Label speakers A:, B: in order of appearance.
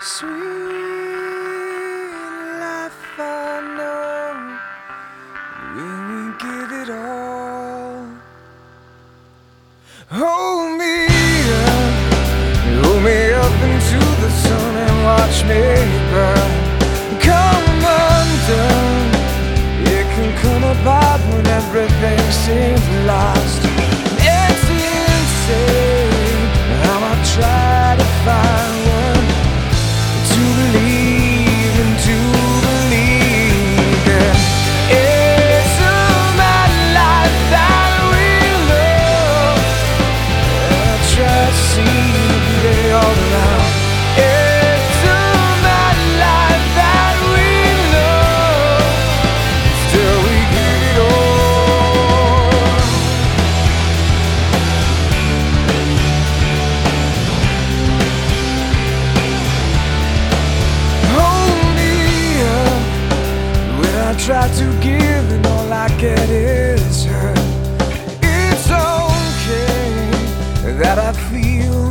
A: Sweet life, I know. Will we give it all? Hold me up, hold me up into the sun and watch me burn. Come undone, it can come when everything seems lost. Try to give and all I get is hurt. It's okay that I feel